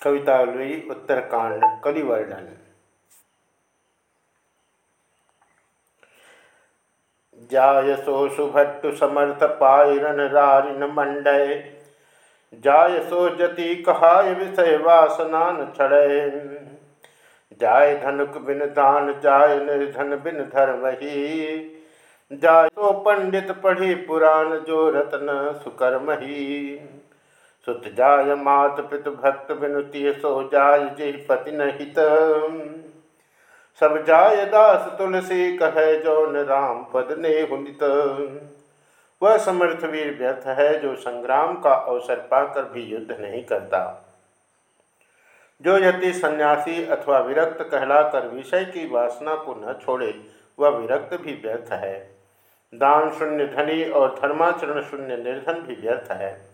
कवितावली उत्तरकांड कलिवर्णन जायसो सुभट्टु समर्थ पायरन रारिन मंडय जायसो जति कहाय विषय वासनान छड़य जाय धनुक बिन दान जाय निर्धन बिन धर्म ही जाय पंडित पढ़ी पुराण जो रत्न सुकर्म ही सुत जाय मात पितु भक्त विनुति सो जाय जे पति नहित। सब जाय दास तुलसी कहे जौन राम पद ने हुनित वह समर्थ वीर व्यर्थ है जो संग्राम का अवसर पाकर भी युद्ध नहीं करता। जो यदि सन्यासी अथवा विरक्त कहलाकर विषय की वासना को न छोड़े, वह विरक्त भी व्यर्थ है। दान शून्य धनी और धर्माचरण शून्य निर्धन भी व्यर्थ है।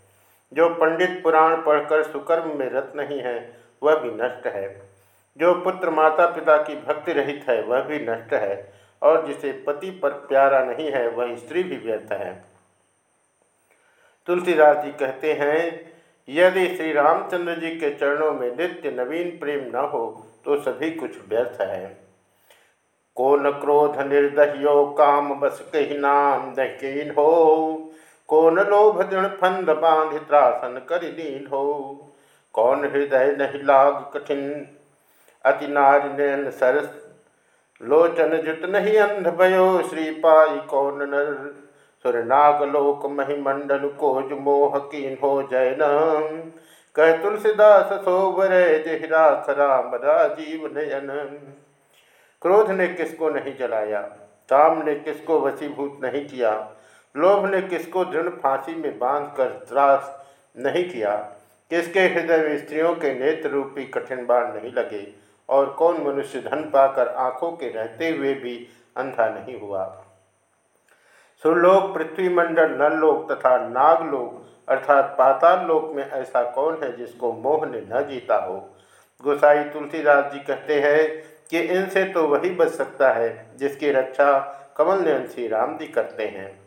जो पंडित पुराण पढ़कर सुकर्म में रत नहीं है, वह भी नष्ट है। जो पुत्र माता पिता की भक्ति रहित है, वह भी नष्ट है। और जिसे पति पर प्यारा नहीं है, वह स्त्री भी व्यर्थ है। तुलसीदास जी कहते हैं, यदि श्री रामचंद्र जी के चरणों में नित्य नवीन प्रेम न हो तो सभी कुछ व्यर्थ है। को न क्रोध निर्दह्यो काम बस कही नाम दहीन हो। कौन लोभ दृढ़ फंद बाँध त्रासन कर दीन हो कौन हृदय नहीं लाग कठिन? अति नारी सरस। लोचन जुत नहीं अंध भयो। श्री पाई कौन नर? सुर नाग लोक महिमंडल कोज मोह कीन हो जैन। कह तुलसीदास सोबर जहिरा खराम राजीव नयन। क्रोध ने किसको नहीं जलाया? काम ने किसको वसीभूत नहीं किया? लोभ ने किसको दृढ़ फांसी में बाँध कर त्रास नहीं किया? किसके हृदय में स्त्रियों के नेत्र रूपी कठिन बाढ़ नहीं लगे? और कौन मनुष्य धन पाकर आँखों के रहते हुए भी अंधा नहीं हुआ? सुरलोक पृथ्वी मंडल नरलोक तथा नागलोक, अर्थात पाताल लोक में ऐसा कौन है जिसको मोह ने न जीता हो? गोसाई तुलसीदास जी कहते हैं कि इनसे तो वही बच सकता है जिसकी रक्षा कमल ने श्री राम जी करते हैं।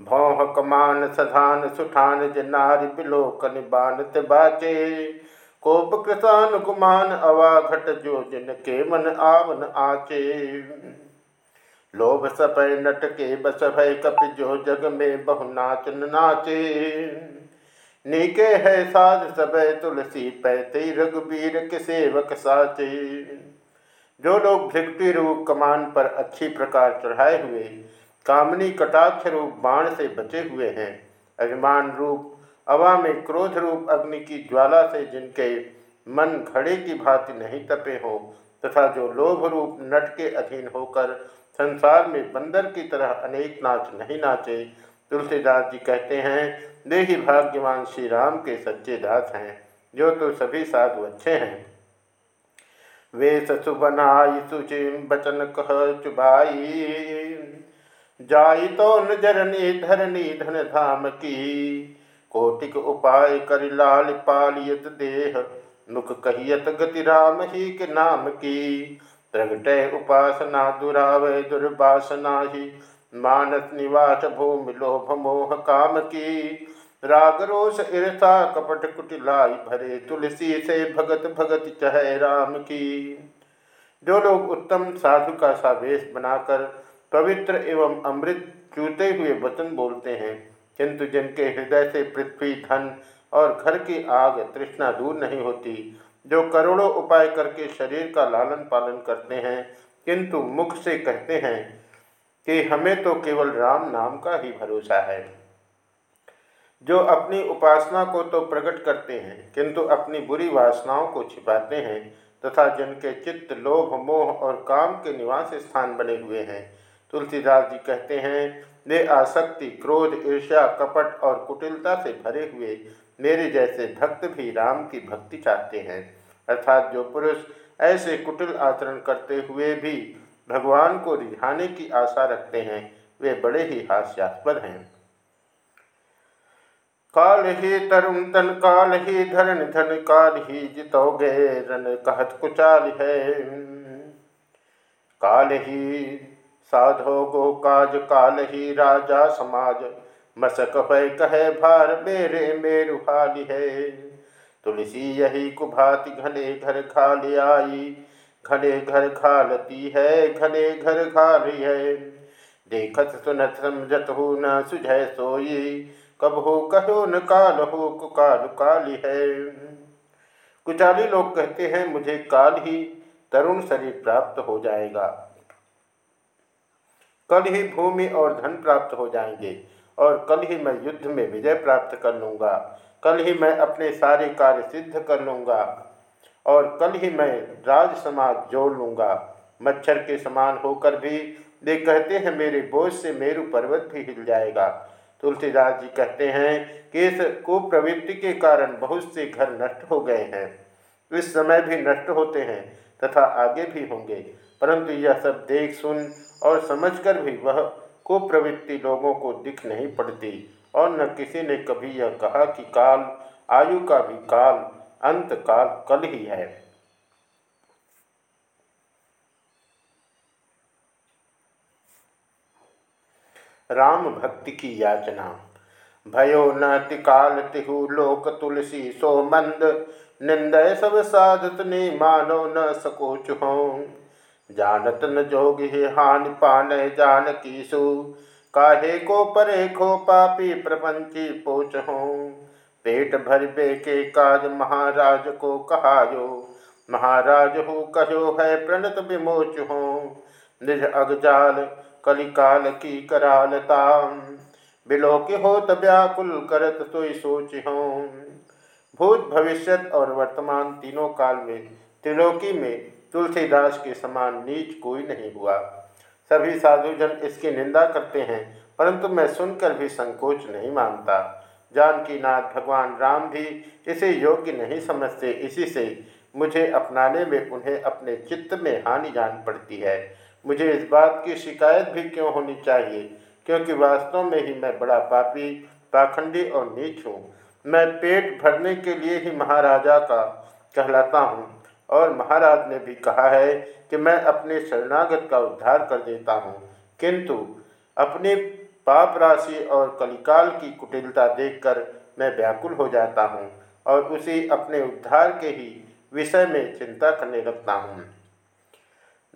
भौह कमान सधान सुठान जनारि बिलोकन बानत बाचे कोप कृसान गुमान अवाघट जो जिन के मन आवन आचे लोभ सपय नट के बस भय कप जो जग में बहु नाचन नाचे। नीके है साध सबय तुलसी पैते रघुबीर के सेवक साचे जो लोग भृगटी रूप कमान पर अच्छी प्रकार चढ़ाए हुए कामनी कटाक्ष रूप बाण से बचे हुए हैं। अभिमान रूप अवा में क्रोध रूप अग्नि की ज्वाला से जिनके मन घड़े की भांति नहीं तपे हो, तथा जो लोभ रूप नट के अधीन होकर संसार में बंदर की तरह अनेक नाच नहीं नाचे, तुलसीदास जी कहते हैं वे ही भाग्यवान श्री राम के सच्चे दास हैं, जो तो सभी साधु अच्छे हैं। वे ससु बनाई सुचि बचन कह चुबाई जाई तो न जरनी धरनी धन धाम की। कोटिक उपाय कर लाल पालियत देह, मुख कहियत गति राम ही के नाम की। प्रगटे उपासना, दुरावय दुर्वासना ही, मानस निवास भूमि लोभ मोह काम की। राग रोष ईर्षा कपट कुटिलाई भरे तुलसी से भगत भगत चहे राम की। जो लोग उत्तम साधु का सावेश बनाकर पवित्र एवं अमृत चूते हुए वचन बोलते हैं। किंतु जिनके हृदय से पृथ्वी धन और घर की आग तृष्णा दूर नहीं होती, जो करोड़ों उपाय करके शरीर का लालन पालन करते हैं, किंतु मुख से कहते हैं कि हमें तो केवल राम नाम का ही भरोसा है। जो अपनी उपासना को तो प्रकट करते हैं, किंतु अपनी बुरी वासनाओं को छिपाते हैं, तथा जिनके चित्त, लोभ, मोह और काम के निवास स्थान बने हुए हैं तुलसीदास जी कहते हैं वे आसक्ति, क्रोध, ईर्ष्या, कपट और कुटिलता से भरे हुए मेरे जैसे भक्त भी राम की भक्ति चाहते हैं। अर्थात जो पुरुष ऐसे कुटिल आचरण करते हुए भी भगवान को रिझाने की आशा रखते हैं, वे बड़े ही हास्यास्पद हैं। काल ही तरुण तन, काल ही धरण धन, काल ही जितोगे रन कहत कुचाल है। काल ही साधो गो काज काल ही राजा समाज। मसक भय कहे, भार मेरे मेरु हाल है। तुलसी यही कुभाति घने घर खाल आई। घने घर खालती है, घने घर खाल है। देखत सुनत समझत हो न सुझय सोई। कब हो कहो, न काल हो, कुकाल काली है। कुचाली लोग कहते हैं, मुझे काल ही तरुण शरीर प्राप्त हो जाएगा। कल ही भूमि और धन प्राप्त हो जाएँगे, और कल ही मैं युद्ध में विजय प्राप्त कर लूँगा। कल ही मैं अपने सारे कार्य सिद्ध कर लूँगा, और कल ही मैं राज समाज जोड़ लूँगा। मच्छर के समान होकर भी वे कहते हैं, मेरे बोझ से मेरु पर्वत भी हिल जाएगा। तुलसीदास जी कहते हैं कि इस कुप्रवृत्ति के कारण बहुत से घर नष्ट हो गए हैं। इस समय भी नष्ट होते हैं तथा आगे भी होंगे। परंतु यह सब देख सुन और समझकर भी वह कुप्रवृत्ति लोगों को दिख नहीं पड़ती और न किसी ने कभी यह कहा कि काल, आयु का भी काल, अंत काल, कल ही है। राम भक्ति की याचना। भयो न तिकाल तिहु लोक तुलसी सो मंद, निंदय सब साधत ने मानो न सकोच हो। जानत न जोग ही हानि पान जान कीसु। काहे को परे खो पापी प्रपंची पोच हो। पेट भर बे के काज महाराज को कहायो। महाराज हो कहो है प्रणत विमोच हो। निज अगजाल कलिकाल की करालता बिलोक हो व्याकुल करत सोई सोच हो। भूत भविष्यत और वर्तमान तीनों काल में त्रिलोकी में तुलसीदास के समान नीच कोई नहीं हुआ। सभी साधुजन इसकी निंदा करते हैं, परंतु मैं सुनकर भी संकोच नहीं मानता। जानकी नाथ भगवान राम भी इसे योग्य नहीं समझते, इसी से मुझे अपनाने में उन्हें अपने चित्त में हानि जान पड़ती है। मुझे इस बात की शिकायत भी क्यों होनी चाहिए? क्योंकि वास्तव में ही मैं बड़ा पापी, पाखंडी और नीच हूँ। मैं पेट भरने के लिए ही महाराजा का कहलाता हूँ। और महाराज ने भी कहा है कि मैं अपने शरणागत का उद्धार कर देता हूँ। किंतु अपने पाप राशि और कलिकाल की कुटिलता देखकर मैं व्याकुल हो जाता हूँ और उसी अपने उद्धार के ही विषय में चिंता करने लगता हूँ।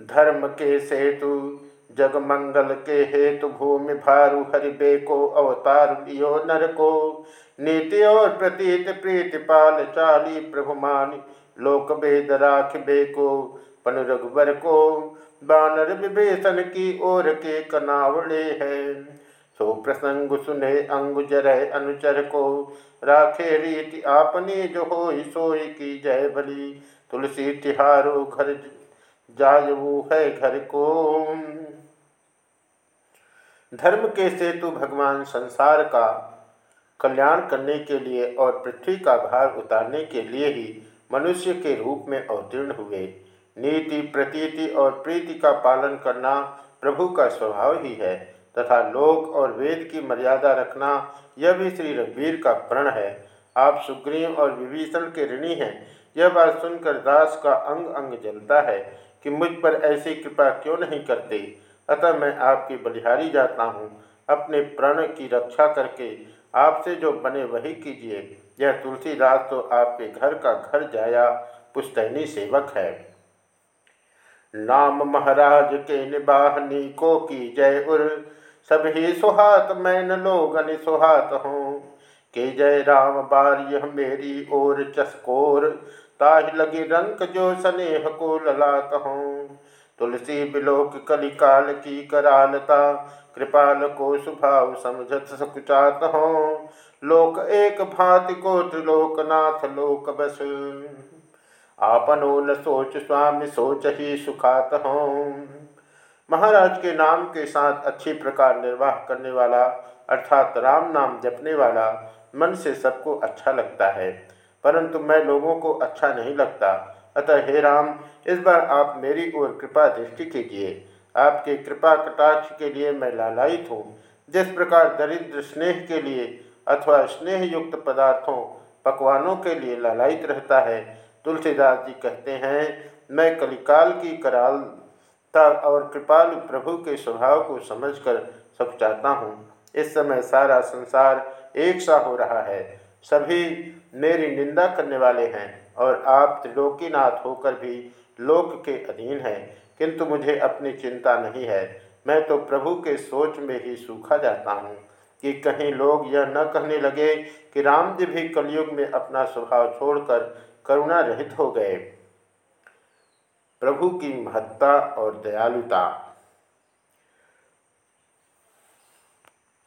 धर्म के सेतु जग मंगल के हेतु भूमि भारु हरि को अवतार नर को नीति और प्रतीत प्रीति पाल चाली प्रभु मान लोक बेद राख बेको पन रघुबर को, बानर विभीषण की ओर के कनावड़े है। सो प्रसंग सुने, अंग जरय अनुचर को, राखे रीति आपने जो हो सोई की जय बली। तुलसी तिहारो घर जायू है घर को। धर्म के सेतु भगवान संसार का कल्याण करने के लिए और पृथ्वी का भार उतारने के लिए ही मनुष्य के रूप में अवतीर्ण हुए। नीति, प्रतीति और प्रीति का पालन करना प्रभु का स्वभाव ही है, तथा लोक और वेद की मर्यादा रखना यह भी श्री रघुवीर का प्रण है। आप सुग्रीव और विभीषण के ऋणी हैं। यह बात सुनकर दास का अंग अंग जलता है कि मुझ पर ऐसी कृपा क्यों नहीं करते। अतः मैं आपकी बलिहारी जाता हूँ। अपने प्रण की रक्षा करके आपसे जो बने वही कीजिए। यह तुलसीदास तो आपके घर का घर जाया, पुस्तैनी सेवक है। नाम महाराज के निबाहनी को की जय उर सभी सुहात मैन लोगन सुहात हूँ। के जय राम बार्य मेरी ओर चस्कोर ताहि लगी रंक जो स्नेह को ललात हूँ। तुलसी बिलोक कलिकाल की करालता, कृपाल को स्वभाव समझत सकुचात हो। लोक एक भांति को त्रिलोकनाथ लोक बस। आपनो न सोच स्वामी सोच ही सुखात हो। महाराज के नाम के साथ अच्छी प्रकार निर्वाह करने वाला, अर्थात राम नाम जपने वाला, मन से सबको अच्छा लगता है। परंतु मैं लोगों को अच्छा नहीं लगता। अतः हे राम, इस बार आप मेरी ओर कृपा दृष्टि कीजिए। आपके कृपा कटाक्ष के लिए मैं लालायित हूँ। जिस प्रकार दरिद्र स्नेह के लिए अथवा स्नेह युक्त पदार्थों पकवानों के लिए लालायित रहता है। तुलसीदास जी कहते हैं, मैं कलिकाल की करालता और कृपालु प्रभु के स्वभाव को समझकर सब चाहता हूँ। इस समय सारा संसार एक सा हो रहा है। सभी मेरी निंदा करने वाले हैं और आप त्रिलोकीनाथ होकर भी लोक के अधीन हैं। किंतु मुझे अपनी चिंता नहीं है। मैं तो प्रभु के सोच में ही सूखा जाता हूँ। कि कहीं लोग यह न कहने लगे कि रामदेव भी कलयुग में अपना स्वभाव छोड़कर करुणा रहित हो गए। प्रभु की महत्ता और दयालुता